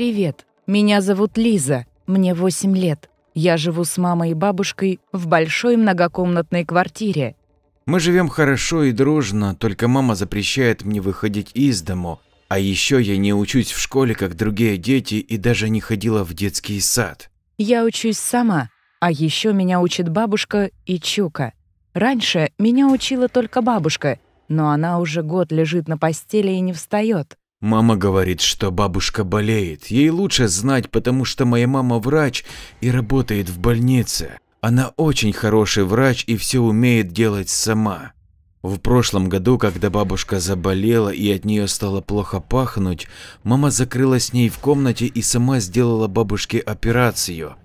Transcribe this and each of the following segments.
Привет, меня зовут Лиза, мне 8 лет. Я живу с мамой и бабушкой в большой многокомнатной квартире. Мы живем хорошо и дружно, только мама запрещает мне выходить из дому, а еще я не учусь в школе, как другие дети, и даже не ходила в детский сад. Я учусь сама, а еще меня учит бабушка и Чука. Раньше меня учила только бабушка, но она уже год лежит на постели и не встает. Мама говорит, что бабушка болеет. Ей лучше знать, потому что моя мама врач и работает в больнице. Она очень хороший врач и все умеет делать сама. В прошлом году, когда бабушка заболела и от нее стало плохо пахнуть, мама закрылась с ней в комнате и сама сделала бабушке операцию.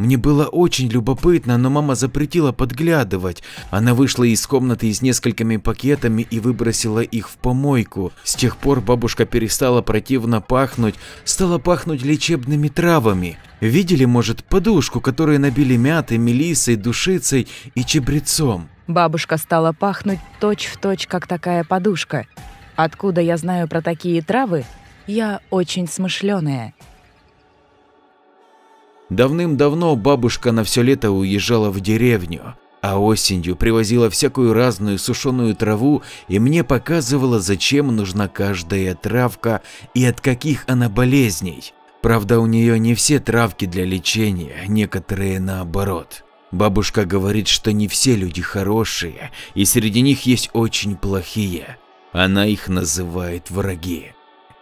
Мне было очень любопытно, но мама запретила подглядывать. Она вышла из комнаты с несколькими пакетами и выбросила их в помойку. С тех пор бабушка перестала противно пахнуть, стала пахнуть лечебными травами. Видели, может, подушку, которую набили мятой, мелиссой, душицей и чебрецом? Бабушка стала пахнуть точь-в-точь, точь, как такая подушка. Откуда я знаю про такие травы? Я очень смышленая. Давным-давно бабушка на все лето уезжала в деревню, а осенью привозила всякую разную сушеную траву и мне показывала, зачем нужна каждая травка и от каких она болезней. Правда, у нее не все травки для лечения, некоторые наоборот. Бабушка говорит, что не все люди хорошие, и среди них есть очень плохие. Она их называет враги.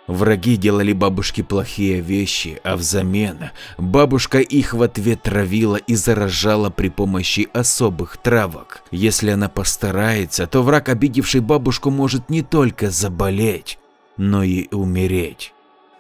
Враги делали бабушке плохие вещи, а взамен бабушка их в ответ травила и заражала при помощи особых травок. Если она постарается, то враг, обидевший бабушку, может не только заболеть, но и умереть.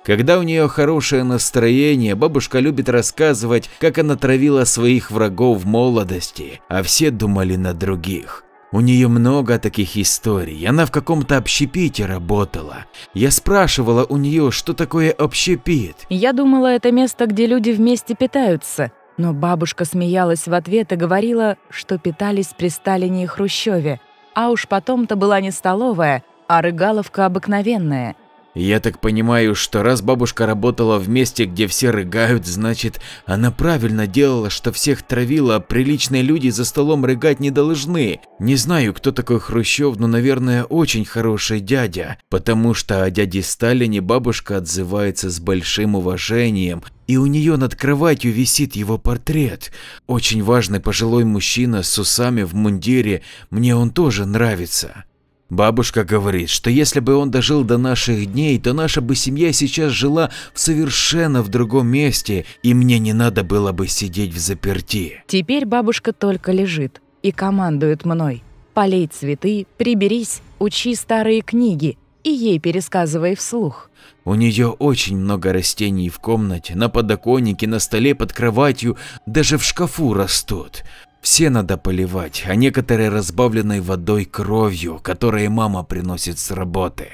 Когда у нее хорошее настроение, бабушка любит рассказывать, как она травила своих врагов в молодости, а все думали на других. У нее много таких историй, она в каком-то общепите работала. Я спрашивала у нее, что такое общепит. Я думала, это место, где люди вместе питаются. Но бабушка смеялась в ответ и говорила, что питались при Сталине и Хрущеве. А уж потом-то была не столовая, а рыгаловка обыкновенная – я так понимаю, что раз бабушка работала в месте, где все рыгают, значит, она правильно делала, что всех травила, а приличные люди за столом рыгать не должны. Не знаю, кто такой Хрущев, но, наверное, очень хороший дядя, потому что о дяде Сталине бабушка отзывается с большим уважением, и у нее над кроватью висит его портрет. Очень важный пожилой мужчина с усами в мундире, мне он тоже нравится. Бабушка говорит, что если бы он дожил до наших дней, то наша бы семья сейчас жила в совершенно в другом месте, и мне не надо было бы сидеть в заперти. Теперь бабушка только лежит и командует мной. Полей цветы, приберись, учи старые книги и ей пересказывай вслух. У нее очень много растений в комнате, на подоконнике, на столе, под кроватью, даже в шкафу растут. Все надо поливать, а некоторые разбавленной водой кровью, которые мама приносит с работы.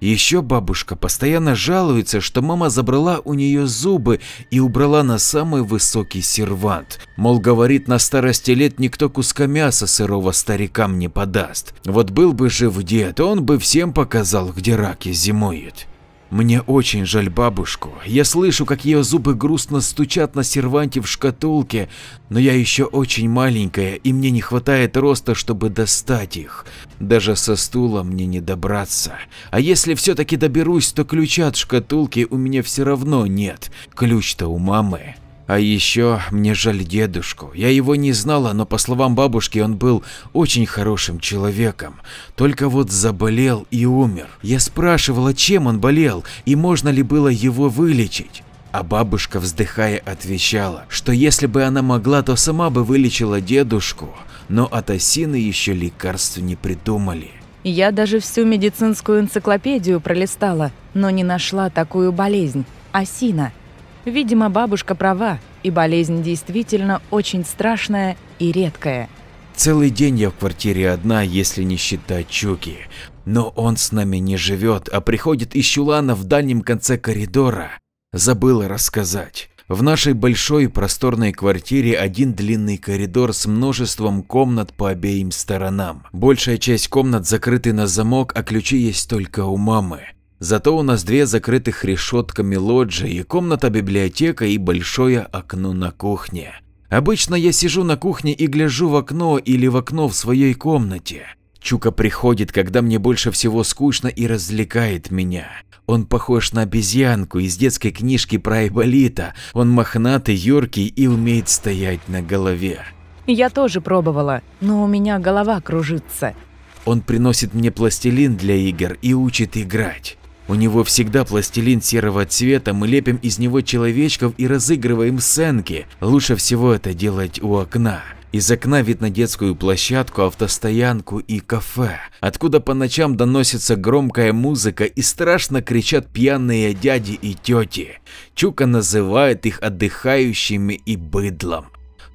Еще бабушка постоянно жалуется, что мама забрала у нее зубы и убрала на самый высокий сервант. Мол, говорит, на старости лет никто куска мяса сырого старикам не подаст. Вот был бы жив дед, он бы всем показал, где раки зимуют. Мне очень жаль бабушку. Я слышу, как ее зубы грустно стучат на серванте в шкатулке, но я еще очень маленькая и мне не хватает роста, чтобы достать их. Даже со стула мне не добраться. А если все-таки доберусь, то ключа от шкатулки у меня все равно нет. Ключ-то у мамы. А еще мне жаль дедушку. Я его не знала, но по словам бабушки он был очень хорошим человеком. Только вот заболел и умер. Я спрашивала, чем он болел и можно ли было его вылечить. А бабушка, вздыхая, отвечала, что если бы она могла, то сама бы вылечила дедушку, но от осины еще лекарств не придумали. Я даже всю медицинскую энциклопедию пролистала, но не нашла такую болезнь – осина – Видимо, бабушка права, и болезнь действительно очень страшная и редкая. Целый день я в квартире одна, если не считать Чуки. Но он с нами не живет, а приходит из чулана в дальнем конце коридора. Забыла рассказать. В нашей большой просторной квартире один длинный коридор с множеством комнат по обеим сторонам. Большая часть комнат закрыты на замок, а ключи есть только у мамы. Зато у нас две закрытых решетками лоджии, комната-библиотека и большое окно на кухне. Обычно я сижу на кухне и гляжу в окно или в окно в своей комнате. Чука приходит, когда мне больше всего скучно и развлекает меня. Он похож на обезьянку из детской книжки про Айболита. Он мохнатый, юркий и умеет стоять на голове. Я тоже пробовала, но у меня голова кружится. Он приносит мне пластилин для игр и учит играть. У него всегда пластилин серого цвета, мы лепим из него человечков и разыгрываем сценки. Лучше всего это делать у окна. Из окна вид на детскую площадку, автостоянку и кафе, откуда по ночам доносится громкая музыка и страшно кричат пьяные дяди и тети. Чука называет их отдыхающими и быдлом.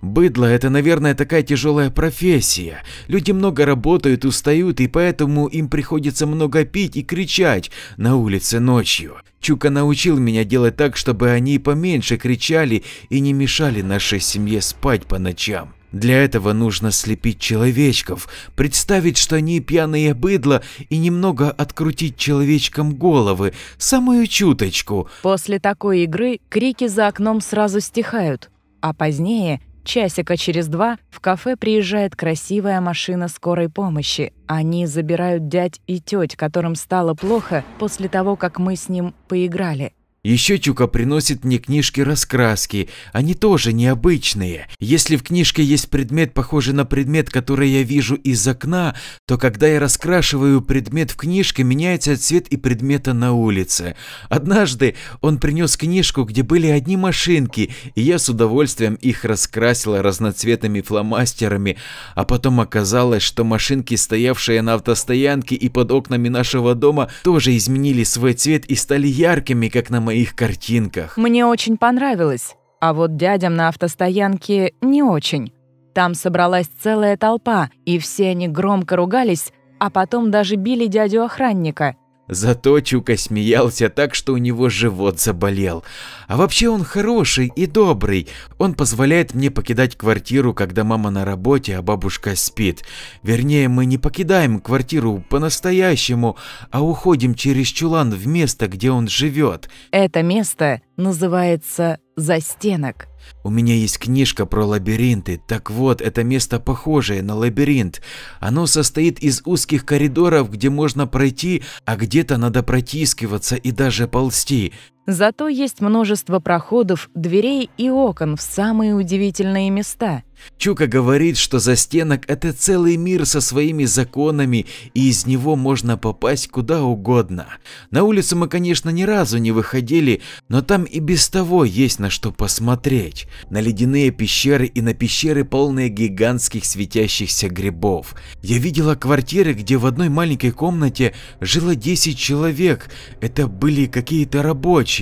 Быдло – это, наверное, такая тяжелая профессия. Люди много работают, устают, и поэтому им приходится много пить и кричать на улице ночью. Чука научил меня делать так, чтобы они поменьше кричали и не мешали нашей семье спать по ночам. Для этого нужно слепить человечков, представить, что они пьяные быдло и немного открутить человечкам головы, самую чуточку. После такой игры крики за окном сразу стихают, а позднее Часика через два в кафе приезжает красивая машина скорой помощи. Они забирают дядь и теть, которым стало плохо после того, как мы с ним поиграли. Еще Чука приносит мне книжки-раскраски, они тоже необычные. Если в книжке есть предмет, похожий на предмет, который я вижу из окна, то когда я раскрашиваю предмет в книжке, меняется цвет и предмета на улице. Однажды он принес книжку, где были одни машинки, и я с удовольствием их раскрасила разноцветными фломастерами, а потом оказалось, что машинки, стоявшие на автостоянке и под окнами нашего дома, тоже изменили свой цвет и стали яркими, как на моей моих картинках. Мне очень понравилось, а вот дядям на автостоянке не очень. Там собралась целая толпа, и все они громко ругались, а потом даже били дядю-охранника. Зато Чука смеялся так, что у него живот заболел. А вообще он хороший и добрый. Он позволяет мне покидать квартиру, когда мама на работе, а бабушка спит. Вернее, мы не покидаем квартиру по-настоящему, а уходим через чулан в место, где он живет. Это место называется «Застенок». У меня есть книжка про лабиринты. Так вот, это место похожее на лабиринт. Оно состоит из узких коридоров, где можно пройти, а где-то надо протискиваться и даже ползти. Зато есть множество проходов, дверей и окон в самые удивительные места. Чука говорит, что застенок – это целый мир со своими законами, и из него можно попасть куда угодно. На улицу мы, конечно, ни разу не выходили, но там и без того есть на что посмотреть. На ледяные пещеры и на пещеры, полные гигантских светящихся грибов. Я видела квартиры, где в одной маленькой комнате жило 10 человек, это были какие-то рабочие,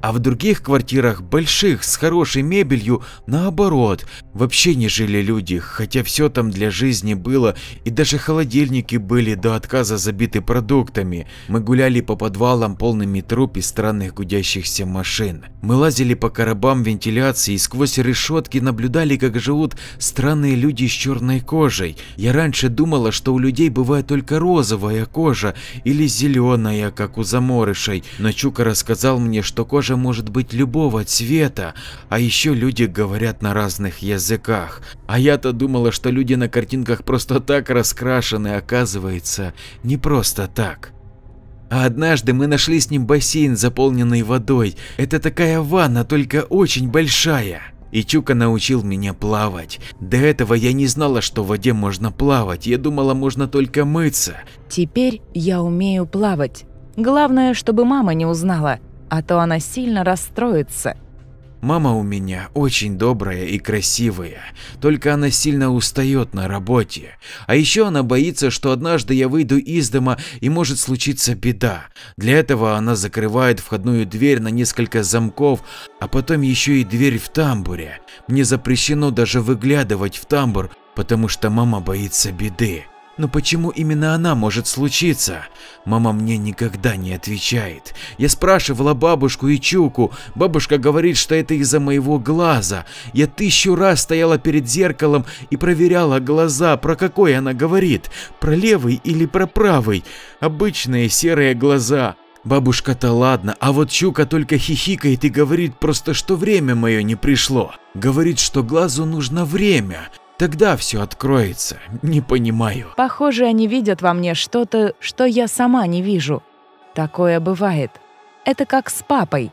а в других квартирах, больших, с хорошей мебелью, наоборот, вообще не жили люди, хотя все там для жизни было, и даже холодильники были до отказа забиты продуктами. Мы гуляли по подвалам полными труп и странных гудящихся машин. Мы лазили по коробам вентиляции и сквозь решетки наблюдали, как живут странные люди с черной кожей. Я раньше думала, что у людей бывает только розовая кожа или зеленая, как у заморышей, но Чука рассказал мне, что кожа может быть любого цвета, а еще люди говорят на разных языках. А я-то думала, что люди на картинках просто так раскрашены, оказывается, не просто так. А однажды мы нашли с ним бассейн, заполненный водой. Это такая ванна, только очень большая. И Чука научил меня плавать. До этого я не знала, что в воде можно плавать, я думала, можно только мыться. Теперь я умею плавать. Главное, чтобы мама не узнала, а то она сильно расстроится. Мама у меня очень добрая и красивая, только она сильно устает на работе. А еще она боится, что однажды я выйду из дома и может случиться беда. Для этого она закрывает входную дверь на несколько замков, а потом еще и дверь в тамбуре. Мне запрещено даже выглядывать в тамбур, потому что мама боится беды. Но почему именно она может случиться? Мама мне никогда не отвечает. Я спрашивала бабушку и Чуку. Бабушка говорит, что это из-за моего глаза. Я тысячу раз стояла перед зеркалом и проверяла глаза, про какой она говорит. Про левый или про правый. Обычные серые глаза. Бабушка-то ладно, а вот Чука только хихикает и говорит просто, что время мое не пришло. Говорит, что глазу нужно время, тогда все откроется. Не понимаю. Похоже, они видят во мне что-то, что я сама не вижу. Такое бывает. Это как с папой.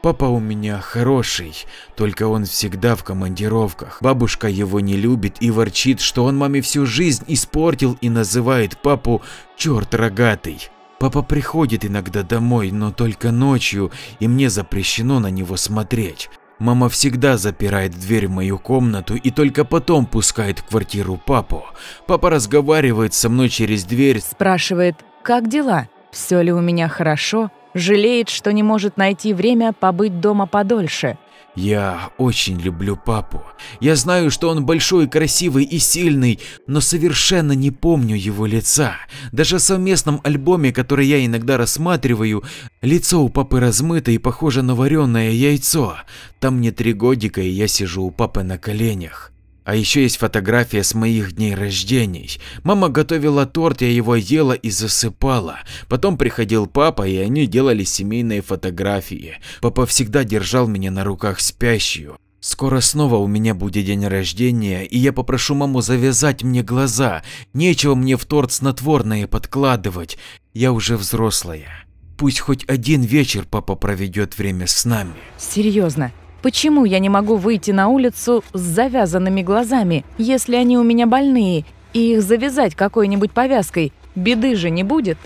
Папа у меня хороший, только он всегда в командировках. Бабушка его не любит и ворчит, что он маме всю жизнь испортил и называет папу черт рогатый. Папа приходит иногда домой, но только ночью, и мне запрещено на него смотреть. Мама всегда запирает дверь в мою комнату и только потом пускает в квартиру папу. Папа разговаривает со мной через дверь. Спрашивает, как дела? Все ли у меня хорошо? Жалеет, что не может найти время побыть дома подольше. Я очень люблю папу. Я знаю, что он большой, красивый и сильный, но совершенно не помню его лица. Даже в совместном альбоме, который я иногда рассматриваю, лицо у папы размыто и похоже на вареное яйцо. Там мне три годика, и я сижу у папы на коленях. А еще есть фотография с моих дней рождений. Мама готовила торт, я его ела и засыпала. Потом приходил папа, и они делали семейные фотографии. Папа всегда держал меня на руках спящую. Скоро снова у меня будет день рождения, и я попрошу маму завязать мне глаза. Нечего мне в торт снотворное подкладывать. Я уже взрослая. Пусть хоть один вечер папа проведет время с нами. Серьезно, Почему я не могу выйти на улицу с завязанными глазами, если они у меня больные, и их завязать какой-нибудь повязкой? Беды же не будет.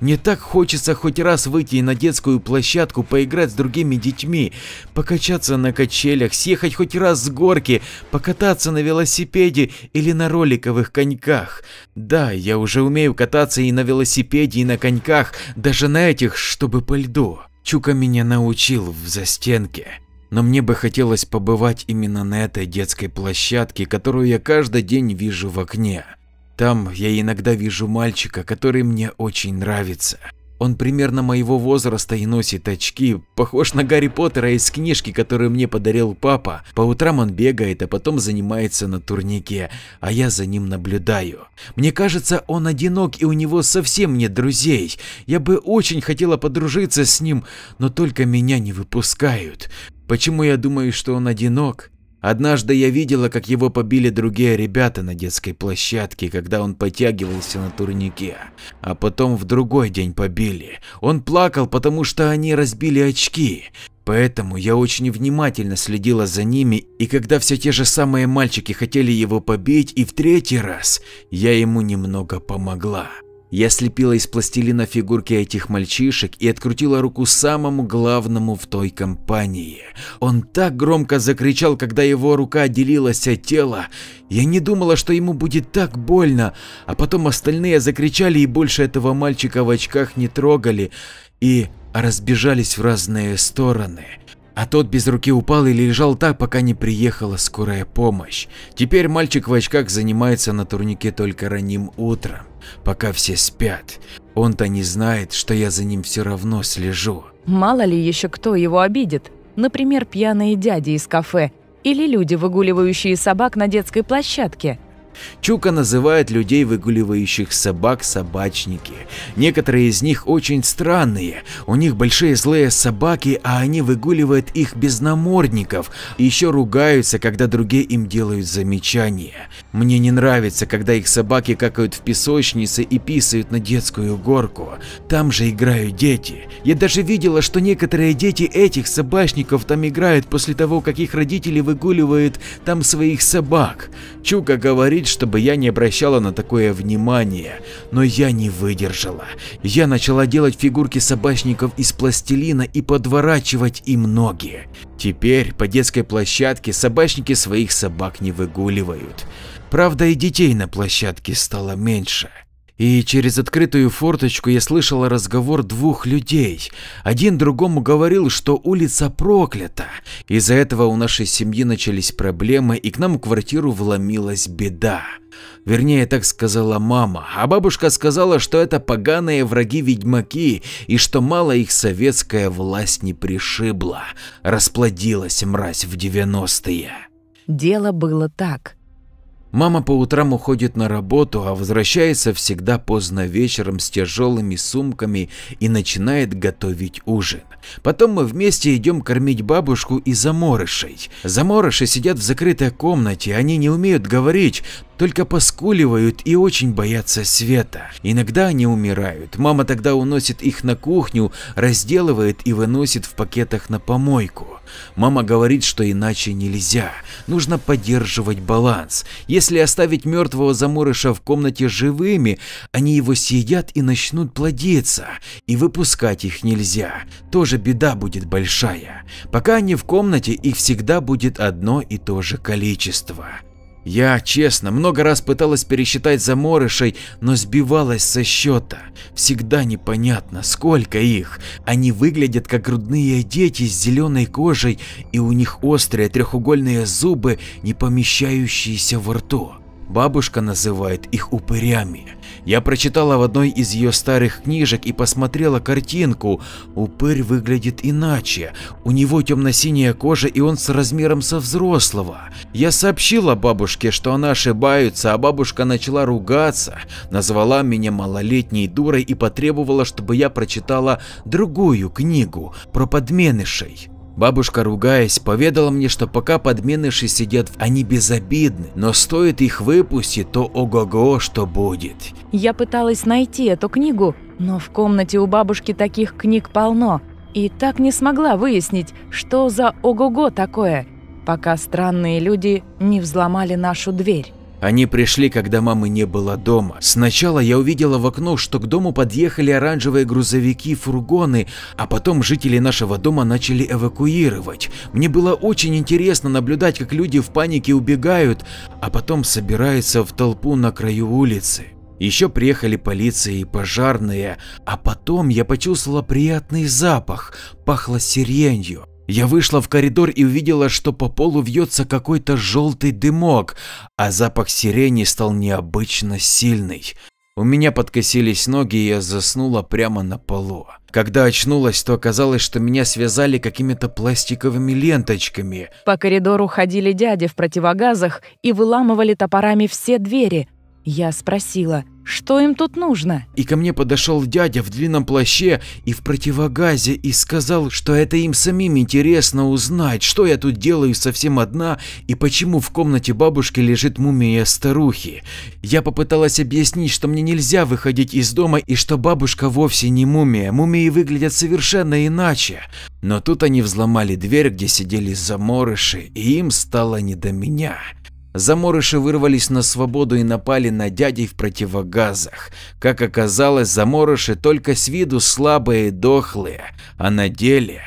Мне так хочется хоть раз выйти на детскую площадку, поиграть с другими детьми, покачаться на качелях, съехать хоть раз с горки, покататься на велосипеде или на роликовых коньках. Да, я уже умею кататься и на велосипеде, и на коньках, даже на этих, чтобы по льду. Чука меня научил в застенке. Но мне бы хотелось побывать именно на этой детской площадке, которую я каждый день вижу в окне. Там я иногда вижу мальчика, который мне очень нравится. Он примерно моего возраста и носит очки, похож на Гарри Поттера из книжки, которую мне подарил папа. По утрам он бегает, а потом занимается на турнике, а я за ним наблюдаю. Мне кажется, он одинок и у него совсем нет друзей. Я бы очень хотела подружиться с ним, но только меня не выпускают. Почему я думаю, что он одинок? Однажды я видела, как его побили другие ребята на детской площадке, когда он подтягивался на турнике. А потом в другой день побили. Он плакал, потому что они разбили очки. Поэтому я очень внимательно следила за ними, и когда все те же самые мальчики хотели его побить и в третий раз, я ему немного помогла. Я слепила из пластилина фигурки этих мальчишек и открутила руку самому главному в той компании. Он так громко закричал, когда его рука отделилась от тела. Я не думала, что ему будет так больно, а потом остальные закричали и больше этого мальчика в очках не трогали и разбежались в разные стороны. А тот без руки упал и лежал так, пока не приехала скорая помощь. Теперь мальчик в очках занимается на турнике только ранним утром, пока все спят. Он-то не знает, что я за ним все равно слежу. Мало ли еще кто его обидит. Например, пьяные дяди из кафе или люди, выгуливающие собак на детской площадке. Чука называет людей, выгуливающих собак, собачники. Некоторые из них очень странные. У них большие злые собаки, а они выгуливают их без намордников. Еще ругаются, когда другие им делают замечания. Мне не нравится, когда их собаки какают в песочнице и писают на детскую горку. Там же играют дети. Я даже видела, что некоторые дети этих собачников там играют после того, как их родители выгуливают там своих собак. Чука говорит, чтобы я не обращала на такое внимание, но я не выдержала. Я начала делать фигурки собачников из пластилина и подворачивать им ноги. Теперь по детской площадке собачники своих собак не выгуливают. Правда и детей на площадке стало меньше. И через открытую форточку я слышала разговор двух людей. Один другому говорил, что улица проклята. Из-за этого у нашей семьи начались проблемы и к нам в квартиру вломилась беда. Вернее, так сказала мама, а бабушка сказала, что это поганые враги-ведьмаки и что мало их советская власть не пришибла. Расплодилась мразь в 90-е. Дело было так. Мама по утрам уходит на работу, а возвращается всегда поздно вечером с тяжелыми сумками и начинает готовить ужин. Потом мы вместе идем кормить бабушку и заморышей. Заморыши сидят в закрытой комнате, они не умеют говорить, только поскуливают и очень боятся света. Иногда они умирают, мама тогда уносит их на кухню, разделывает и выносит в пакетах на помойку. Мама говорит, что иначе нельзя, нужно поддерживать баланс. Если оставить мертвого заморыша в комнате живыми, они его съедят и начнут плодиться, и выпускать их нельзя, тоже беда будет большая. Пока они в комнате, их всегда будет одно и то же количество. Я, честно, много раз пыталась пересчитать заморышей, но сбивалась со счета. Всегда непонятно, сколько их. Они выглядят как грудные дети с зеленой кожей, и у них острые трехугольные зубы, не помещающиеся во рту. Бабушка называет их упырями. Я прочитала в одной из ее старых книжек и посмотрела картинку. Упырь выглядит иначе. У него темно-синяя кожа и он с размером со взрослого. Я сообщила бабушке, что она ошибается, а бабушка начала ругаться, назвала меня малолетней дурой и потребовала, чтобы я прочитала другую книгу про подменышей. Бабушка, ругаясь, поведала мне, что пока подменыши сидят, они безобидны, но стоит их выпустить, то ого-го, что будет. Я пыталась найти эту книгу, но в комнате у бабушки таких книг полно, и так не смогла выяснить, что за ого-го такое, пока странные люди не взломали нашу дверь. Они пришли, когда мамы не было дома. Сначала я увидела в окно, что к дому подъехали оранжевые грузовики, фургоны, а потом жители нашего дома начали эвакуировать. Мне было очень интересно наблюдать, как люди в панике убегают, а потом собираются в толпу на краю улицы. Еще приехали полиция и пожарные, а потом я почувствовала приятный запах, пахло сиренью. Я вышла в коридор и увидела, что по полу вьется какой-то желтый дымок, а запах сирени стал необычно сильный. У меня подкосились ноги, и я заснула прямо на полу. Когда очнулась, то оказалось, что меня связали какими-то пластиковыми ленточками. По коридору ходили дяди в противогазах и выламывали топорами все двери. Я спросила, что им тут нужно? И ко мне подошел дядя в длинном плаще и в противогазе и сказал, что это им самим интересно узнать, что я тут делаю совсем одна и почему в комнате бабушки лежит мумия старухи. Я попыталась объяснить, что мне нельзя выходить из дома и что бабушка вовсе не мумия, мумии выглядят совершенно иначе. Но тут они взломали дверь, где сидели заморыши, и им стало не до меня. Заморыши вырвались на свободу и напали на дядей в противогазах. Как оказалось, заморыши только с виду слабые и дохлые, а на деле…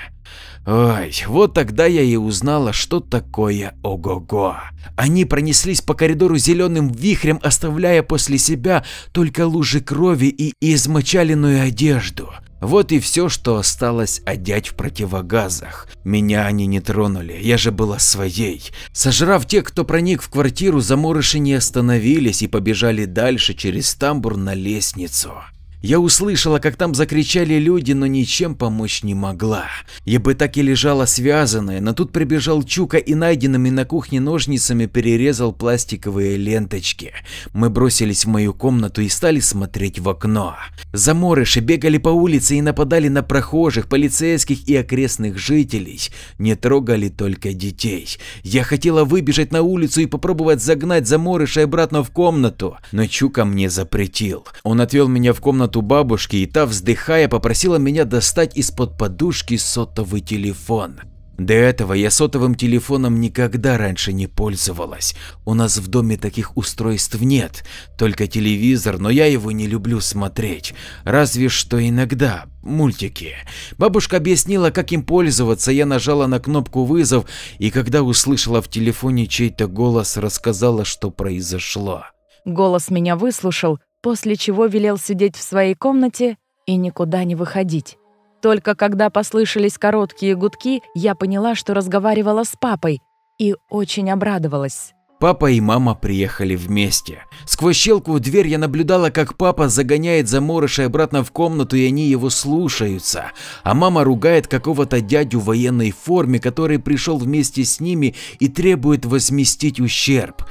Ой, вот тогда я и узнала, что такое ого-го. Они пронеслись по коридору зеленым вихрем, оставляя после себя только лужи крови и измочаленную одежду. Вот и все, что осталось одять в противогазах. Меня они не тронули, я же была своей. Сожрав тех, кто проник в квартиру, заморыши не остановились и побежали дальше через тамбур на лестницу. Я услышала, как там закричали люди, но ничем помочь не могла. Я бы так и лежала связанная, но тут прибежал Чука и найденными на кухне ножницами перерезал пластиковые ленточки. Мы бросились в мою комнату и стали смотреть в окно. Заморыши бегали по улице и нападали на прохожих, полицейских и окрестных жителей. Не трогали только детей. Я хотела выбежать на улицу и попробовать загнать заморыша обратно в комнату, но Чука мне запретил. Он отвел меня в комнату комнату бабушки, и та, вздыхая, попросила меня достать из-под подушки сотовый телефон. До этого я сотовым телефоном никогда раньше не пользовалась. У нас в доме таких устройств нет, только телевизор, но я его не люблю смотреть. Разве что иногда, мультики. Бабушка объяснила, как им пользоваться, я нажала на кнопку вызов и когда услышала в телефоне чей-то голос, рассказала, что произошло. Голос меня выслушал, после чего велел сидеть в своей комнате и никуда не выходить. Только когда послышались короткие гудки, я поняла, что разговаривала с папой, и очень обрадовалась. Папа и мама приехали вместе. Сквозь щелку в дверь я наблюдала, как папа загоняет заморышей обратно в комнату, и они его слушаются. А мама ругает какого-то дядю в военной форме, который пришел вместе с ними и требует возместить ущерб.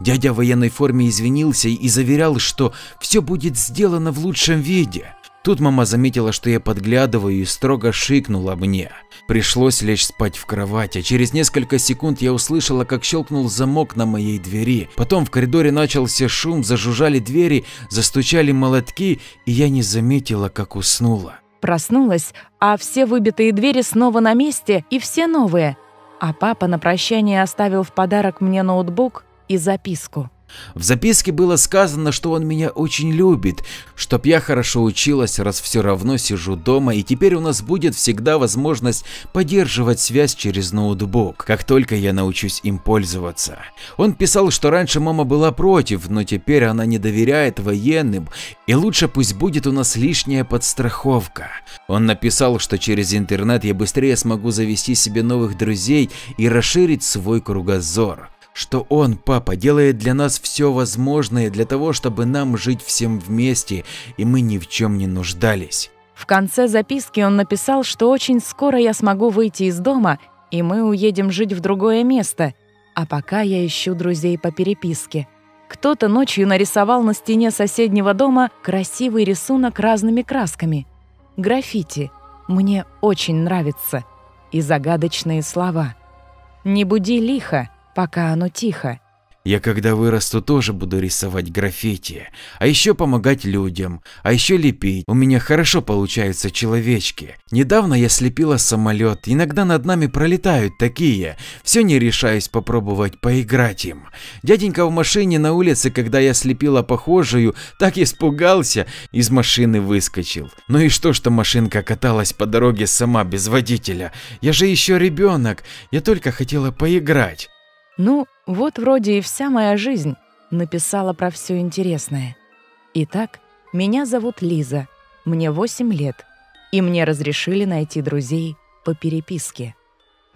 Дядя в военной форме извинился и заверял, что все будет сделано в лучшем виде. Тут мама заметила, что я подглядываю и строго шикнула мне. Пришлось лечь спать в кровать, а через несколько секунд я услышала, как щелкнул замок на моей двери. Потом в коридоре начался шум, зажужжали двери, застучали молотки, и я не заметила, как уснула. Проснулась, а все выбитые двери снова на месте и все новые. А папа на прощание оставил в подарок мне ноутбук и записку. В записке было сказано, что он меня очень любит, чтоб я хорошо училась, раз все равно сижу дома, и теперь у нас будет всегда возможность поддерживать связь через ноутбук, как только я научусь им пользоваться. Он писал, что раньше мама была против, но теперь она не доверяет военным, и лучше пусть будет у нас лишняя подстраховка. Он написал, что через интернет я быстрее смогу завести себе новых друзей и расширить свой кругозор что он, папа, делает для нас все возможное для того, чтобы нам жить всем вместе, и мы ни в чем не нуждались. В конце записки он написал, что очень скоро я смогу выйти из дома, и мы уедем жить в другое место, а пока я ищу друзей по переписке. Кто-то ночью нарисовал на стене соседнего дома красивый рисунок разными красками. Граффити. Мне очень нравится. И загадочные слова. «Не буди лихо», пока оно тихо. Я когда вырасту тоже буду рисовать граффити, а еще помогать людям, а еще лепить. У меня хорошо получаются человечки. Недавно я слепила самолет, иногда над нами пролетают такие. Все не решаюсь попробовать поиграть им. Дяденька в машине на улице, когда я слепила похожую, так испугался, из машины выскочил. Ну и что, что машинка каталась по дороге сама без водителя? Я же еще ребенок, я только хотела поиграть. Ну, вот вроде и вся моя жизнь написала про все интересное. Итак, меня зовут Лиза, мне 8 лет, и мне разрешили найти друзей по переписке.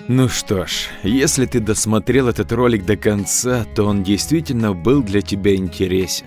Ну что ж, если ты досмотрел этот ролик до конца, то он действительно был для тебя интересен.